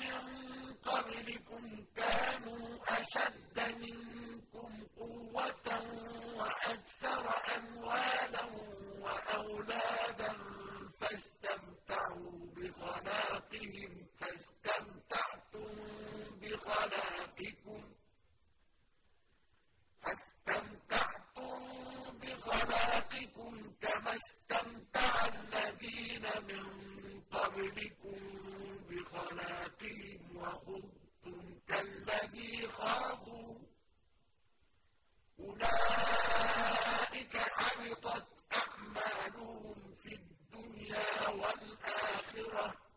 مِن قَبْلِكُمْ كَانُوا أَشَدَّ مِنكُمْ قُوَّةً وَأَكْثَرَ أَمْوَالًا وَأَوْلَادًا فَاسْتَمْتَعُوا بِخَلَاقِهِمْ فَاسْتَمْتَعْتُم بِخَلَاقِكُمْ كَمَا اسْتَمْتَعَ الَّذِينَ مِن قَبْلِكُم. خلاقهم وخضتم كالذي أولئك حبطت أعمالهم في الدنيا والآخرة.